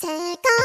世界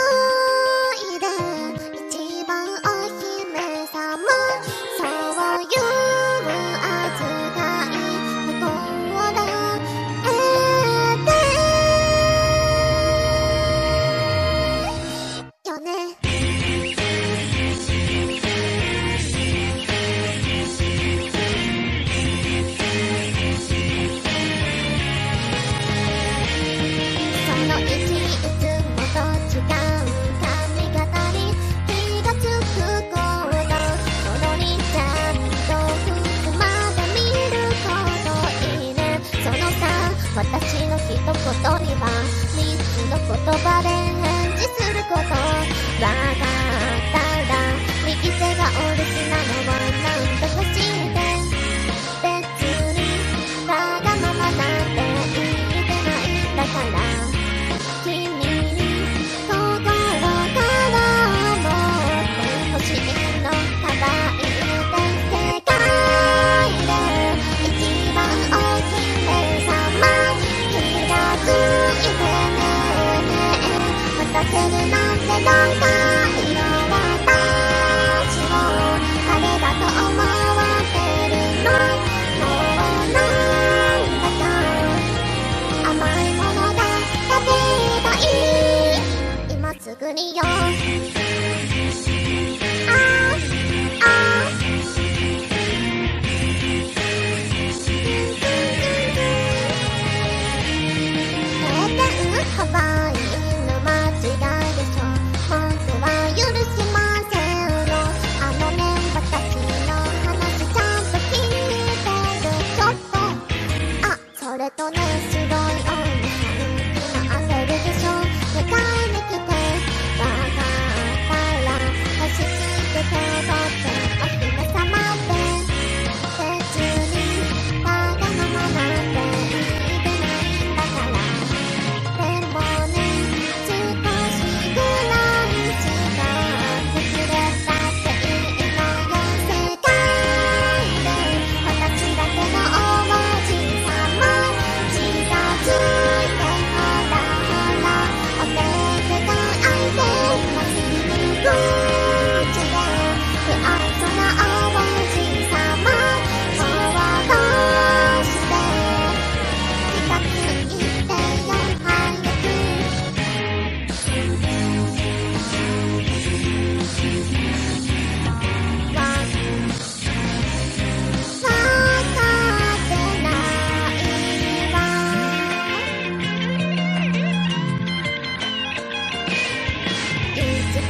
待たせるなんてどうかよ